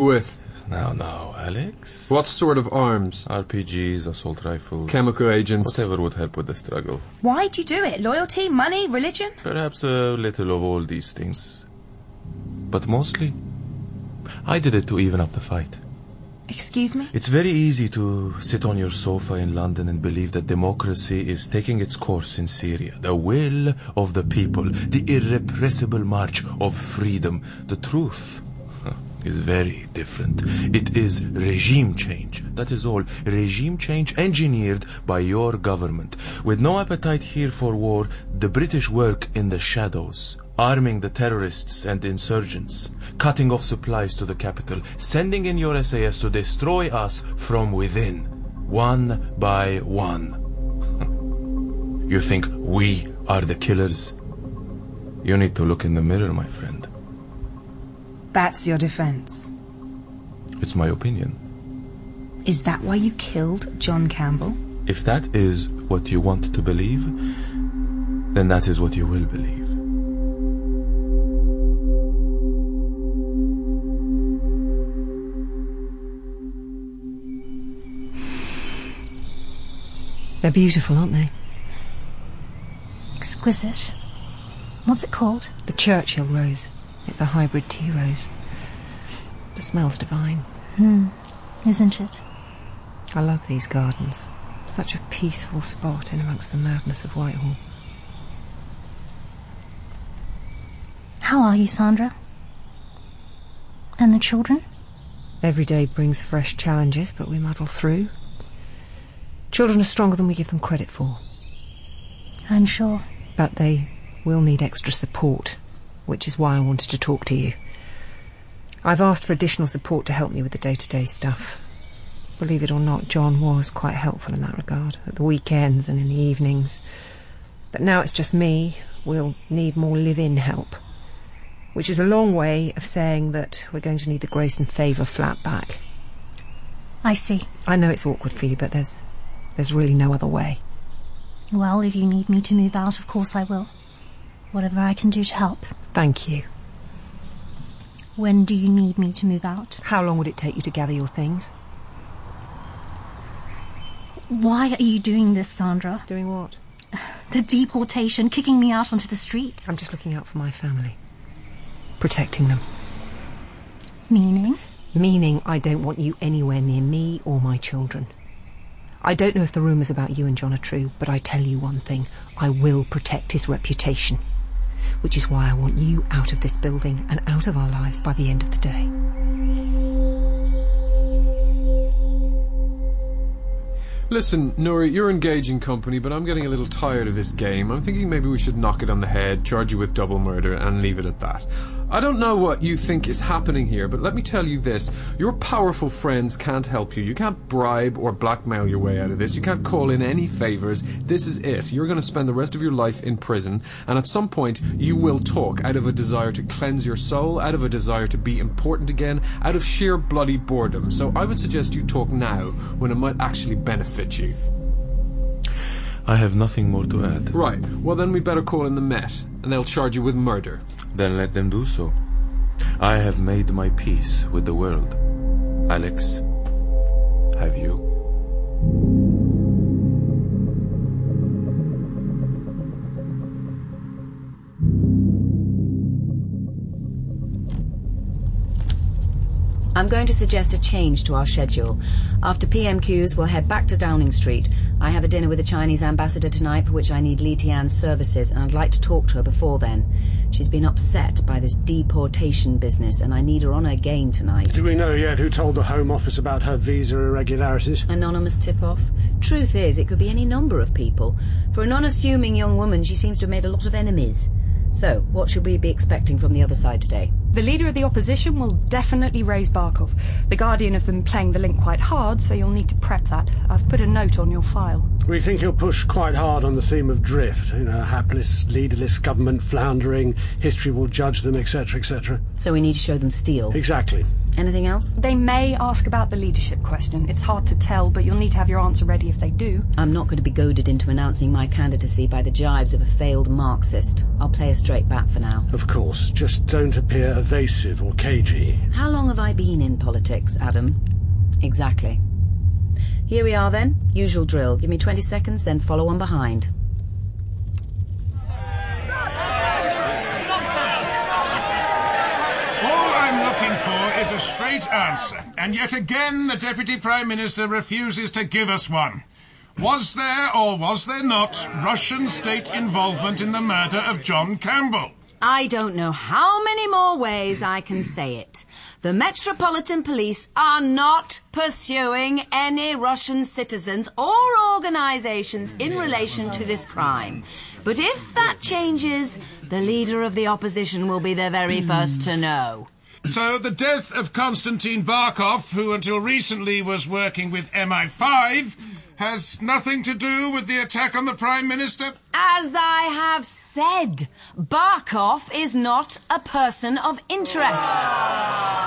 With Now, now, Alex. what sort of arms? RPGs, assault rifles. Chemical agents. Whatever would help with the struggle. Why'd you do it? Loyalty, money, religion? Perhaps a little of all these things. But mostly, I did it to even up the fight. Excuse me? It's very easy to sit on your sofa in London and believe that democracy is taking its course in Syria. The will of the people, the irrepressible march of freedom. The truth huh, is very different. It is regime change. That is all. Regime change engineered by your government. With no appetite here for war, the British work in the shadows arming the terrorists and insurgents, cutting off supplies to the capital, sending in your SAS to destroy us from within, one by one. you think we are the killers? You need to look in the mirror, my friend. That's your defense. It's my opinion. Is that why you killed John Campbell? If that is what you want to believe, then that is what you will believe. They're beautiful, aren't they? Exquisite. What's it called? The Churchill rose. It's a hybrid tea rose. The smell's divine. Hmm. Isn't it? I love these gardens. Such a peaceful spot in amongst the madness of Whitehall. How are you, Sandra? And the children? Every day brings fresh challenges, but we muddle through. Children are stronger than we give them credit for, I'm sure. but they will need extra support, which is why I wanted to talk to you. I've asked for additional support to help me with the day-to-day stuff. Believe it or not, John was quite helpful in that regard, at the weekends and in the evenings. But now it's just me. We'll need more live-in help. Which is a long way of saying that we're going to need the grace and favour flat back. I see. I know it's awkward for you, but there's there's really no other way. Well, if you need me to move out, of course I will. Whatever I can do to help. Thank you. When do you need me to move out? How long would it take you to gather your things? Why are you doing this, Sandra? Doing what? The deportation, kicking me out onto the streets. I'm just looking out for my family. Protecting them. Meaning? Meaning I don't want you anywhere near me or my children. I don't know if the rumours about you and John are true, but I tell you one thing. I will protect his reputation. Which is why I want you out of this building and out of our lives by the end of the day. Listen, Nuri, you're engaging company, but I'm getting a little tired of this game. I'm thinking maybe we should knock it on the head, charge you with double murder, and leave it at that. I don't know what you think is happening here, but let me tell you this. Your powerful friends can't help you. You can't bribe or blackmail your way out of this. You can't call in any favors. This is it. You're going to spend the rest of your life in prison, and at some point, you will talk out of a desire to cleanse your soul, out of a desire to be important again, out of sheer bloody boredom. So I would suggest you talk now, when it might actually benefit you. I have nothing more to add. Right. Well, then we'd better call in the Met, and they'll charge you with murder. Then let them do so. I have made my peace with the world. Alex, have you? I'm going to suggest a change to our schedule. After PMQs, we'll head back to Downing Street. I have a dinner with the Chinese ambassador tonight for which I need Li Tian's services, and I'd like to talk to her before then. She's been upset by this deportation business, and I need her on her game tonight. Do we know yet who told the Home Office about her visa irregularities? Anonymous tip-off. Truth is, it could be any number of people. For an unassuming young woman, she seems to have made a lot of enemies. So, what should we be expecting from the other side today? The leader of the opposition will definitely raise Barkov. The Guardian have been playing the link quite hard, so you'll need to prep that. I've put a note on your file. We think he'll push quite hard on the theme of drift. You know, hapless, leaderless government floundering, history will judge them, etc., etc. So we need to show them steel. Exactly. Anything else? They may ask about the leadership question. It's hard to tell, but you'll need to have your answer ready if they do. I'm not going to be goaded into announcing my candidacy by the jibes of a failed Marxist. I'll play a straight bat for now. Of course, just don't appear evasive or cagey. How long have I been in politics, Adam? Exactly. Here we are then. Usual drill. Give me 20 seconds, then follow on behind. All I'm looking for is a straight answer, and yet again the Deputy Prime Minister refuses to give us one. Was there or was there not Russian state involvement in the murder of John Campbell? I don't know how many more ways I can say it. The Metropolitan Police are not pursuing any Russian citizens or organizations in relation to this crime. But if that changes, the leader of the opposition will be the very first to know. So the death of Konstantin Barkov, who until recently was working with MI5, has nothing to do with the attack on the Prime Minister? As I have said, Barkov is not a person of interest.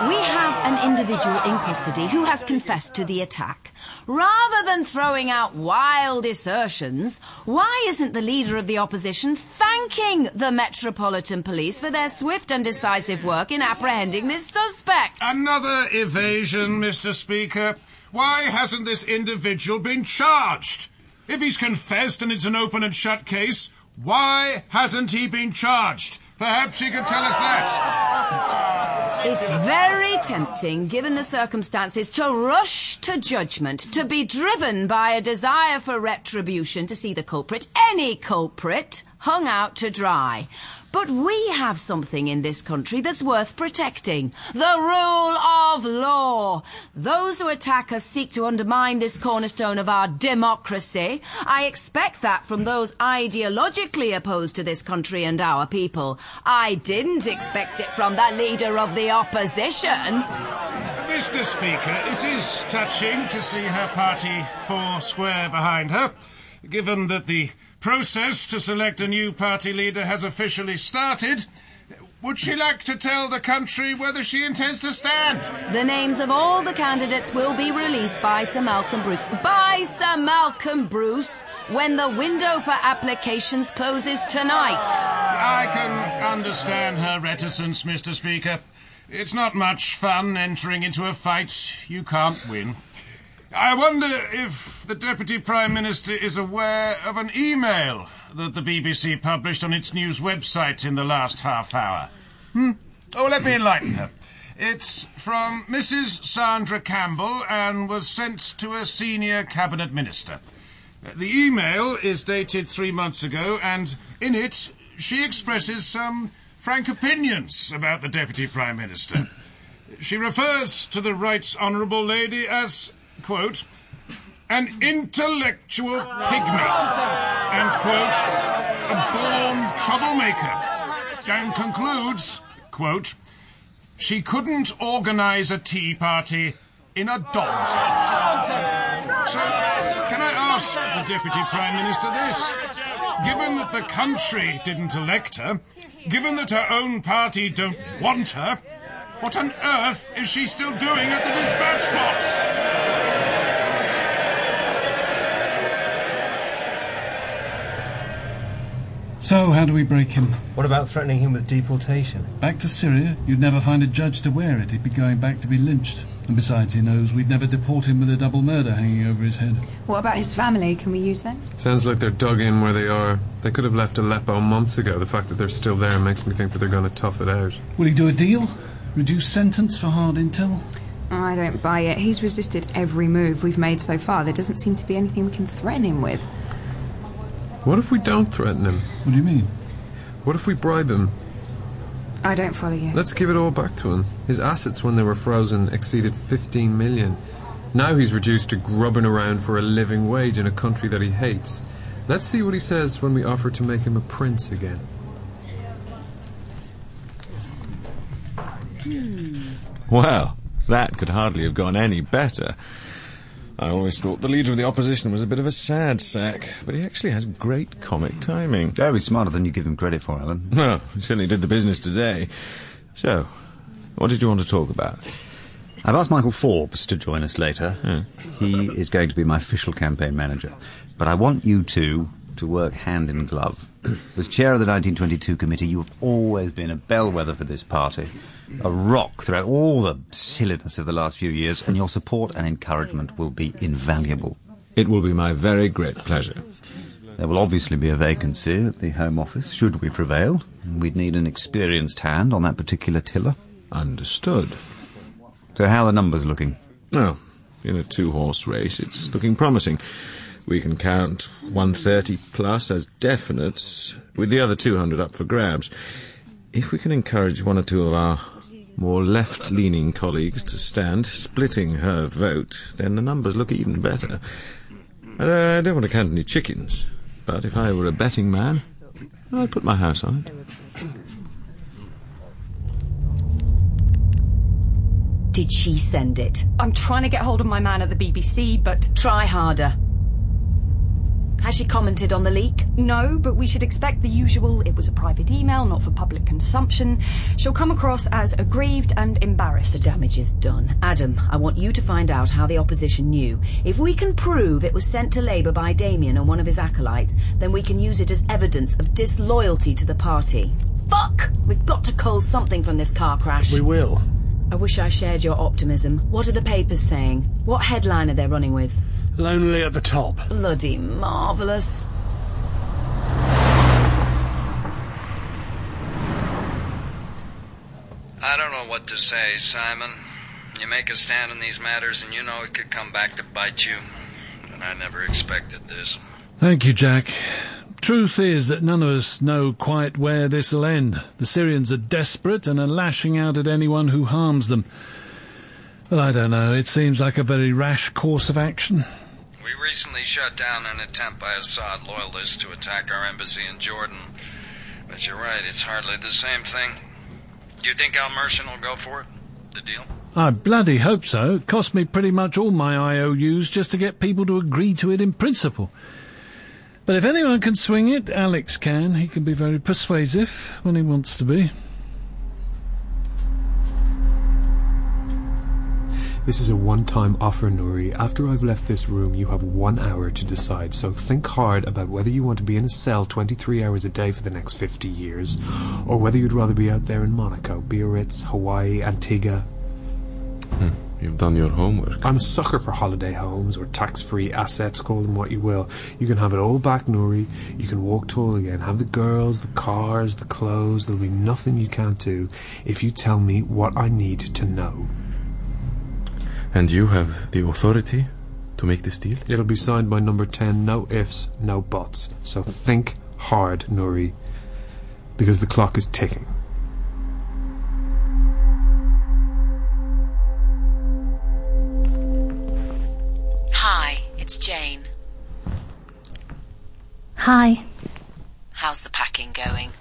We have an individual in custody who has confessed to the attack. Rather than throwing out wild assertions, why isn't the leader of the opposition thanking the Metropolitan Police for their swift and decisive work in apprehending this suspect? Another evasion, Mr. Speaker. Why hasn't this individual been charged? If he's confessed and it's an open and shut case, why hasn't he been charged? Perhaps he could tell us that. It's very tempting, given the circumstances, to rush to judgment, to be driven by a desire for retribution, to see the culprit, any culprit, hung out to dry. But we have something in this country that's worth protecting. The rule of law. Those who attack us seek to undermine this cornerstone of our democracy. I expect that from those ideologically opposed to this country and our people. I didn't expect it from the leader of the opposition. Mr. Speaker, it is touching to see her party four square behind her, given that the process to select a new party leader has officially started. Would she like to tell the country whether she intends to stand? The names of all the candidates will be released by Sir Malcolm Bruce. By Sir Malcolm Bruce when the window for applications closes tonight. I can understand her reticence, Mr. Speaker. It's not much fun entering into a fight you can't win. I wonder if the Deputy Prime Minister is aware of an email that the BBC published on its news website in the last half hour. Hmm? Oh, let me enlighten her. It's from Mrs. Sandra Campbell and was sent to a senior cabinet minister. The email is dated three months ago, and in it she expresses some frank opinions about the Deputy Prime Minister. She refers to the Right Honourable Lady as quote, an intellectual pygmy, and quote, a born troublemaker, and concludes, quote, she couldn't organise a tea party in a dog's house. So, can I ask the Deputy Prime Minister this? Given that the country didn't elect her, given that her own party don't want her, what on earth is she still doing at the dispatch box? So, how do we break him? What about threatening him with deportation? Back to Syria? You'd never find a judge to wear it. He'd be going back to be lynched. And besides, he knows we'd never deport him with a double murder hanging over his head. What about his family? Can we use them? Sounds like they're dug in where they are. They could have left Aleppo months ago. The fact that they're still there makes me think that they're going to tough it out. Will he do a deal? Reduce sentence for hard intel? I don't buy it. He's resisted every move we've made so far. There doesn't seem to be anything we can threaten him with. What if we don't threaten him? What do you mean? What if we bribe him? I don't follow you. Let's give it all back to him. His assets when they were frozen exceeded 15 million. Now he's reduced to grubbing around for a living wage in a country that he hates. Let's see what he says when we offer to make him a prince again. Hmm. Well, that could hardly have gone any better. I always thought the leader of the opposition was a bit of a sad sack, but he actually has great comic timing. Oh, he's smarter than you give him credit for, Alan. No, he certainly did the business today. So, what did you want to talk about? I've asked Michael Forbes to join us later. He is going to be my official campaign manager. But I want you two to work hand in glove. As chair of the 1922 committee, you have always been a bellwether for this party, a rock throughout all the silliness of the last few years, and your support and encouragement will be invaluable. It will be my very great pleasure. There will obviously be a vacancy at the Home Office, should we prevail. We'd need an experienced hand on that particular tiller. Understood. So how are the numbers looking? Well, in a two-horse race, it's looking promising. We can count 130 plus as definite, with the other 200 up for grabs. If we can encourage one or two of our more left-leaning colleagues to stand, splitting her vote, then the numbers look even better. Uh, I don't want to count any chickens, but if I were a betting man, I'd put my house on it. Did she send it? I'm trying to get hold of my man at the BBC, but. Try harder. Has she commented on the leak? No, but we should expect the usual it was a private email, not for public consumption. She'll come across as aggrieved and embarrassed. The damage is done. Adam, I want you to find out how the opposition knew. If we can prove it was sent to Labour by Damien or one of his acolytes, then we can use it as evidence of disloyalty to the party. Fuck! We've got to cull something from this car crash. We will. I wish I shared your optimism. What are the papers saying? What headline are they running with? Lonely at the top. Bloody marvellous. I don't know what to say, Simon. You make a stand in these matters and you know it could come back to bite you. And I never expected this. Thank you, Jack. Truth is that none of us know quite where this'll end. The Syrians are desperate and are lashing out at anyone who harms them. But I don't know, it seems like a very rash course of action. We recently shut down an attempt by Assad loyalists to attack our embassy in Jordan. But you're right, it's hardly the same thing. Do you think Al Mershin will go for it? The deal? I bloody hope so. It cost me pretty much all my IOUs just to get people to agree to it in principle. But if anyone can swing it, Alex can. He can be very persuasive when he wants to be. This is a one-time offer, Nuri. After I've left this room, you have one hour to decide. So think hard about whether you want to be in a cell 23 hours a day for the next 50 years, or whether you'd rather be out there in Monaco, Biarritz, Hawaii, Antigua. Hmm. You've done your homework. I'm a sucker for holiday homes or tax-free assets, call them what you will. You can have it all back, Nuri. You can walk tall again. Have the girls, the cars, the clothes. There'll be nothing you can't do if you tell me what I need to know. And you have the authority to make this deal? It'll be signed by number 10, no ifs, no buts. So think hard, Nuri, because the clock is ticking. Hi, it's Jane. Hi. How's the packing going?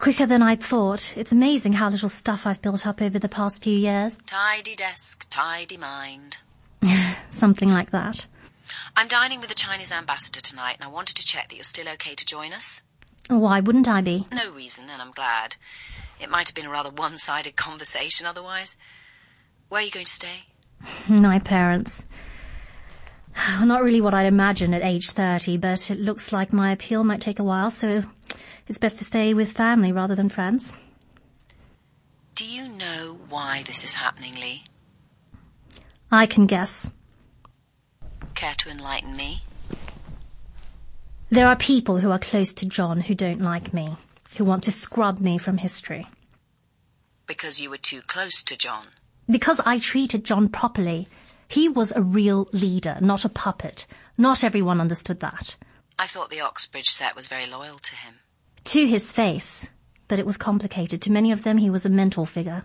Quicker than I'd thought. It's amazing how little stuff I've built up over the past few years. Tidy desk, tidy mind. Something like that. I'm dining with the Chinese ambassador tonight, and I wanted to check that you're still okay to join us. Why wouldn't I be? No reason, and I'm glad. It might have been a rather one sided conversation otherwise. Where are you going to stay? My parents. Not really what I'd imagine at age 30, but it looks like my appeal might take a while, so it's best to stay with family rather than friends. Do you know why this is happening, Li? I can guess. Care to enlighten me? There are people who are close to John who don't like me, who want to scrub me from history. Because you were too close to John. Because I treated John properly. He was a real leader, not a puppet. Not everyone understood that. I thought the Oxbridge set was very loyal to him. To his face. But it was complicated. To many of them, he was a mentor figure.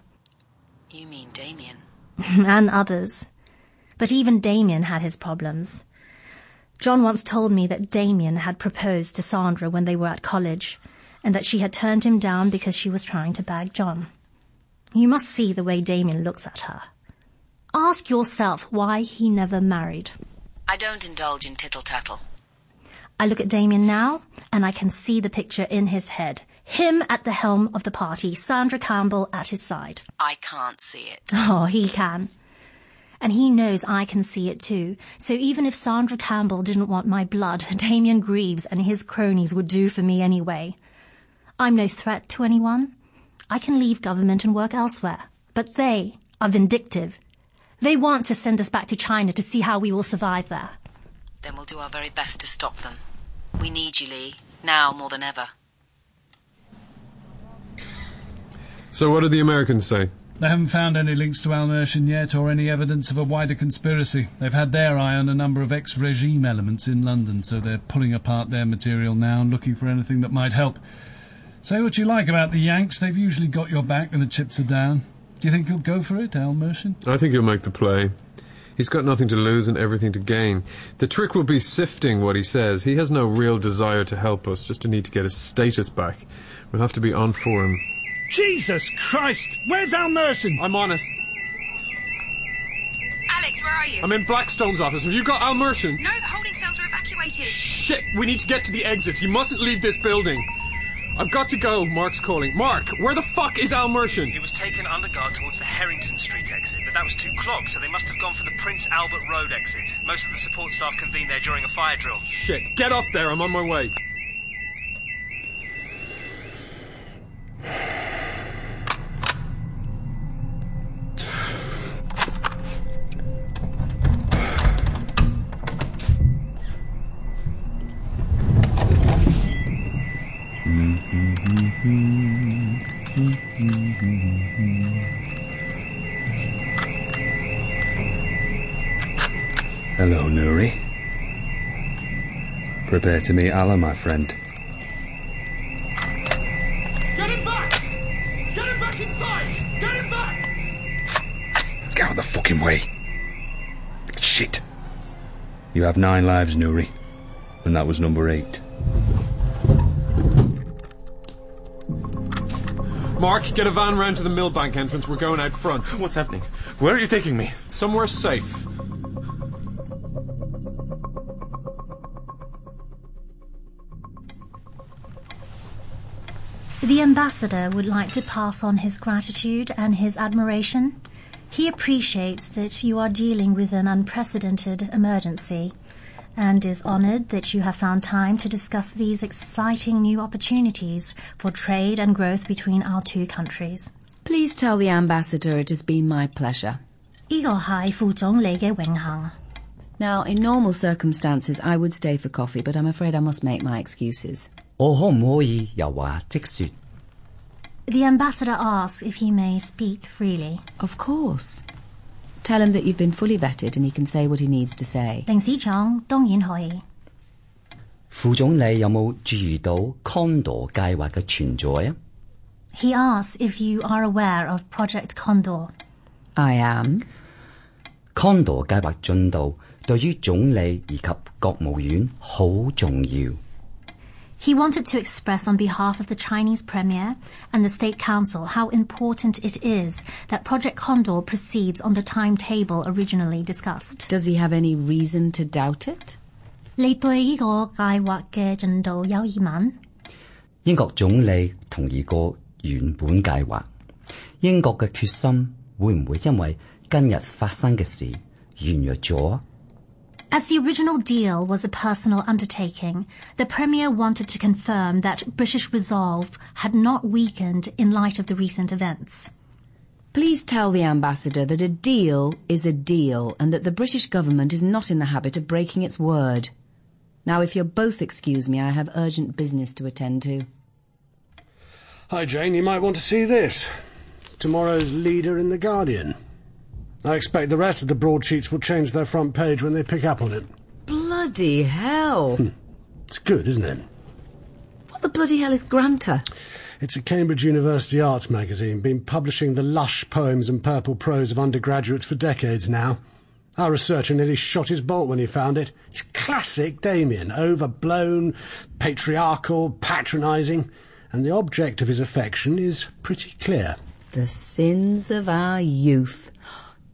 You mean Damien? and others. But even Damien had his problems. John once told me that Damien had proposed to Sandra when they were at college, and that she had turned him down because she was trying to bag John. You must see the way Damien looks at her. Ask yourself why he never married. I don't indulge in tittle tattle. I look at Damien now, and I can see the picture in his head. Him at the helm of the party, Sandra Campbell at his side. I can't see it. Oh, he can. And he knows I can see it too. So even if Sandra Campbell didn't want my blood, Damien Greaves and his cronies would do for me anyway. I'm no threat to anyone. I can leave government and work elsewhere. But they are vindictive. They want to send us back to China to see how we will survive there. Then we'll do our very best to stop them. We need you, Li. Now more than ever. So, what do the Americans say? They haven't found any links to Al Mershin yet or any evidence of a wider conspiracy. They've had their eye on a number of ex regime elements in London, so they're pulling apart their material now and looking for anything that might help. Say what you like about the Yanks, they've usually got your back when the chips are down. Do you think he'll go for it, Al Mershin? I think he'll make the play. He's got nothing to lose and everything to gain. The trick will be sifting what he says. He has no real desire to help us, just a need to get his status back. We'll have to be on for him. Jesus Christ! Where's Al Mershin? I'm on it. Alex, where are you? I'm in Blackstone's office. Have you got Al Mershin? No, the holding cells are evacuated. Shit! We need to get to the exits. You mustn't leave this building. I've got to go. Mark's calling. Mark, where the fuck is Al Mershin? He was taken under guard towards the Harrington Street exit, but that was too clogged, so they must have gone for the Prince Albert Road exit. Most of the support staff convened there during a fire drill. Shit. Get up there. I'm on my way. Hello, Nuri. Prepare to meet Allah, my friend. Get him back! Get him back inside! Get him back! Get out of the fucking way. Shit. You have nine lives, Nuri. And that was number eight. Mark, get a van round to the Millbank entrance. We're going out front. What's happening? Where are you taking me? Somewhere safe. The ambassador would like to pass on his gratitude and his admiration. He appreciates that you are dealing with an unprecedented emergency and is honored that you have found time to discuss these exciting new opportunities for trade and growth between our two countries. Please tell the ambassador it has been my pleasure. 呢个系副总理嘅荣幸。 Now, in normal circumstances, I would stay for coffee, but I'm afraid I must make my excuses. 我可唔可以由话即说？ The ambassador asks if he may speak freely. Of course. Tell him that you've been fully vetted and he can say what he needs to say. 令市长当然可以。副总理有冇注意到 Condor 计划嘅存在啊？ He asks if you are aware of Project Condor. I am. Condor 计划进度对于总理以及国务院好重要。 He wanted to express on behalf of the Chinese Premier and the State Council how important it is that Project Condor proceeds on the timetable originally discussed. Does he have any reason to doubt it? 你对呢个计划嘅进度有疑问？英国总理同意过原本计划，英国嘅决心会唔会因为今日发生嘅事软弱咗？ As the original deal was a personal undertaking, the Premier wanted to confirm that British resolve had not weakened in light of the recent events. Please tell the ambassador that a deal is a deal and that the British government is not in the habit of breaking its word. Now, if you'll both excuse me, I have urgent business to attend to. Hi, Jane. You might want to see this. Tomorrow's leader in The Guardian. I expect the rest of the broadsheets will change their front page when they pick up on it. Bloody hell. Hmm. It's good, isn't it? What the bloody hell is Granta? It's a Cambridge University arts magazine, been publishing the lush poems and purple prose of undergraduates for decades now. Our researcher nearly shot his bolt when he found it. It's classic Damien, overblown, patriarchal, patronising, and the object of his affection is pretty clear. The sins of our youth.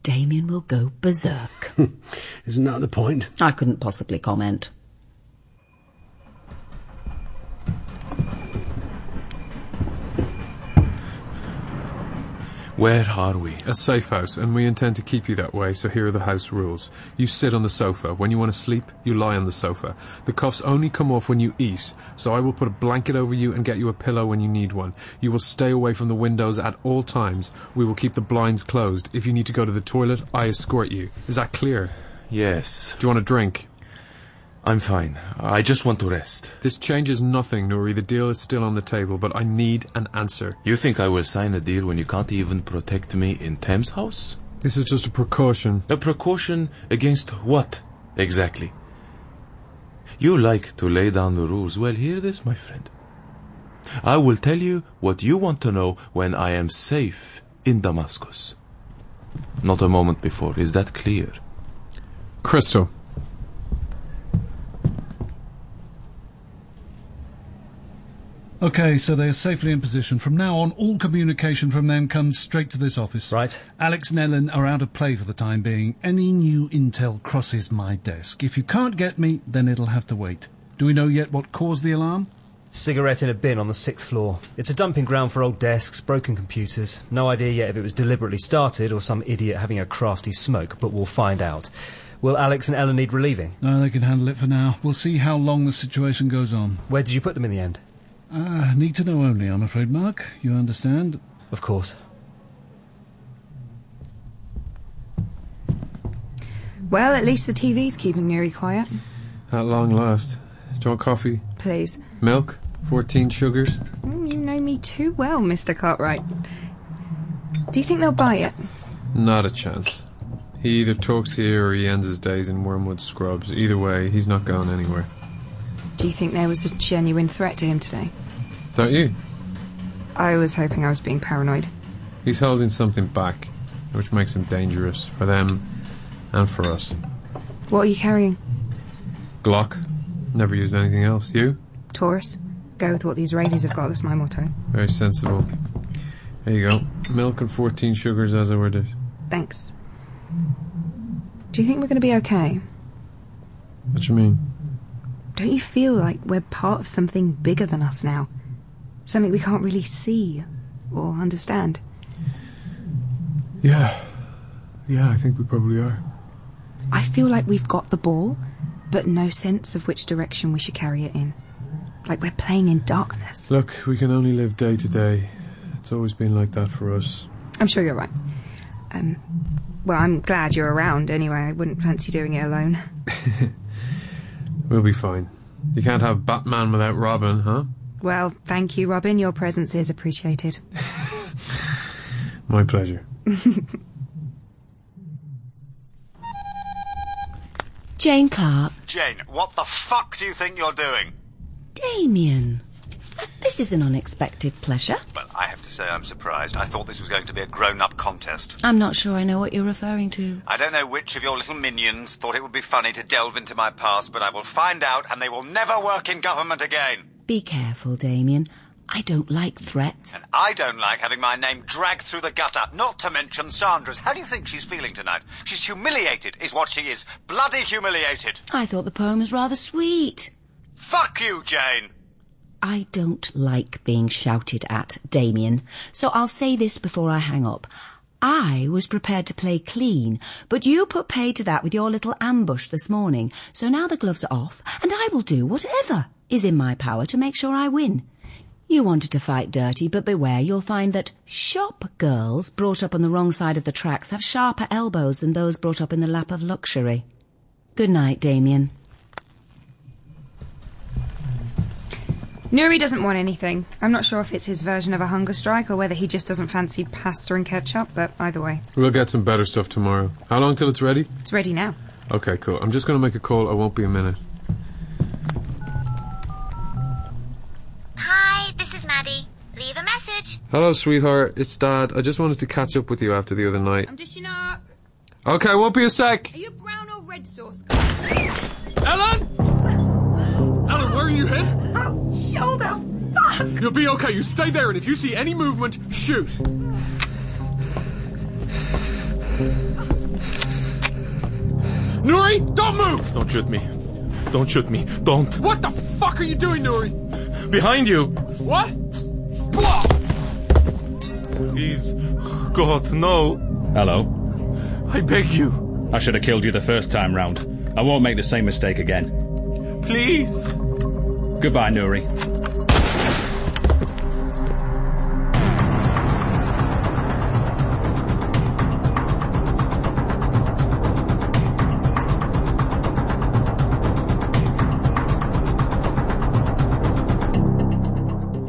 Damien will go berserk. Isn't that the point? I couldn't possibly comment. Where are we? A safe house, and we intend to keep you that way, so here are the house rules. You sit on the sofa. When you want to sleep, you lie on the sofa. The cuffs only come off when you eat, so I will put a blanket over you and get you a pillow when you need one. You will stay away from the windows at all times. We will keep the blinds closed. If you need to go to the toilet, I escort you. Is that clear? Yes. Do you want a drink? I'm fine. I just want to rest. This changes nothing, Nuri. The deal is still on the table, but I need an answer. You think I will sign a deal when you can't even protect me in Thames House? This is just a precaution. A precaution against what, exactly? You like to lay down the rules. Well, hear this, my friend. I will tell you what you want to know when I am safe in Damascus. Not a moment before. Is that clear? Crystal. Okay, so they are safely in position. From now on, all communication from them comes straight to this office. Right. Alex and Ellen are out of play for the time being. Any new intel crosses my desk. If you can't get me, then it'll have to wait. Do we know yet what caused the alarm? Cigarette in a bin on the sixth floor. It's a dumping ground for old desks, broken computers. No idea yet if it was deliberately started or some idiot having a crafty smoke, but we'll find out. Will Alex and Ellen need relieving? No, they can handle it for now. We'll see how long the situation goes on. Where did you put them in the end? Ah, need to know only, I'm afraid, Mark. You understand? Of course. Well, at least the TV's keeping Nuri quiet. At long last. Do you want coffee? Please. Milk? 14 sugars? Mm, You know me too well, Mr. Cartwright. Do you think they'll buy it? Not a chance. He either talks here or he ends his days in Wormwood Scrubs. Either way, he's not going anywhere. Do you think there was a genuine threat to him today? Don't you? I was hoping I was being paranoid. He's holding something back, which makes him dangerous for them and for us. What are you carrying? Glock. Never used anything else. You? Taurus? Go with what these raiders have got, that's my motto. Very sensible. There you go. Milk and 14 sugars as I ordered. Thanks. Do you think we're going to be okay? What do you mean? Don't you feel like we're part of something bigger than us now? Something we can't really see or understand? Yeah. Yeah, I think we probably are. I feel like we've got the ball, but no sense of which direction we should carry it in. Like we're playing in darkness. Look, we can only live day to day. It's always been like that for us. I'm sure you're right. Um, well, I'm glad you're around anyway. I wouldn't fancy doing it alone. We'll be fine. You can't have Batman without Robin, huh? Well, thank you, Robin. Your presence is appreciated. My pleasure. Jane Clark. Jane, what the fuck do you think you're doing? Damien. This is an unexpected pleasure. Well, I have to say I'm surprised. I thought this was going to be a grown-up contest. I'm not sure I know what you're referring to. I don't know which of your little minions thought it would be funny to delve into my past, but I will find out and they will never work in government again. Be careful, Damien. I don't like threats. And I don't like having my name dragged through the gutter, not to mention Sandra's. How do you think she's feeling tonight? She's humiliated, is what she is. Bloody humiliated. I thought the poem was rather sweet. Fuck you, Jane. I don't like being shouted at, Damien, so I'll say this before I hang up. I was prepared to play clean, but you put paid to that with your little ambush this morning, so now the gloves are off, and I will do whatever is in my power to make sure I win. You wanted to fight dirty, but beware, you'll find that shop girls brought up on the wrong side of the tracks have sharper elbows than those brought up in the lap of luxury. Good night, Damien. Nuri doesn't want anything. I'm not sure if it's his version of a hunger strike or whether he just doesn't fancy pasta and ketchup, but either way. We'll get some better stuff tomorrow. How long till it's ready? It's ready now. Okay, cool. I'm just going to make a call. I won't be a minute. Hi, this is Maddie. Leave a message. Hello, sweetheart. It's Dad. I just wanted to catch up with you after the other night. I'm dishing up. Okay, won't be a sec. Are you brown or red sauce? Ellen! Ellen, where are you hit? Shoulder! Fuck! You'll be okay. You stay there, and if you see any movement, shoot. Nuri, don't move! Don't shoot me. Don't shoot me. Don't. What the fuck are you doing, Nuri? Behind you. What? Blah! Please, God, no. Hello. I beg you. I should have killed you the first time round. I won't make the same mistake again. Please. Goodbye, Nuri.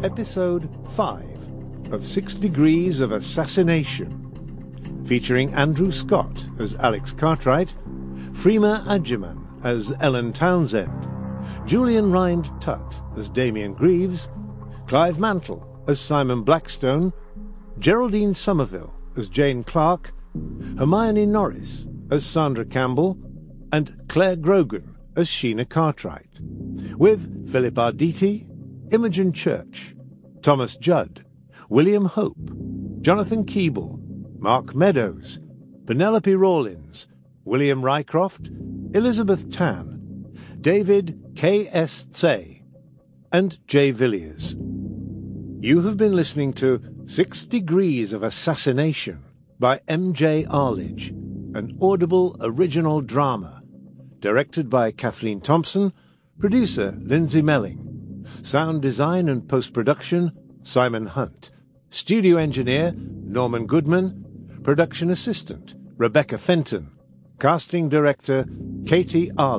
Episode 5 of Six Degrees of Assassination, featuring Andrew Scott as Alex Cartwright, Freema Agyeman as Ellen Townsend, Julian Rind Tutt as Damien Greaves, Clive Mantle as Simon Blackstone, Geraldine Somerville as Jane Clark, Hermione Norris as Sandra Campbell, and Clare Grogan as Sheena Cartwright, with Philip Arditi, Imogen Church, Thomas Judd, William Hope, Jonathan Keeble, Mark Meadows, Penelope Rawlins, William Rycroft, Elizabeth Tan, David K.S. Tse, and Jay Villiers. You have been listening to Six Degrees of Assassination by M.J. Arlidge, an audible original drama, directed by Kathleen Thompson, producer Lindsay Melling, sound design and post-production Simon Hunt, studio engineer Norman Goodman, production assistant Rebecca Fenton, casting director Katie Arledge.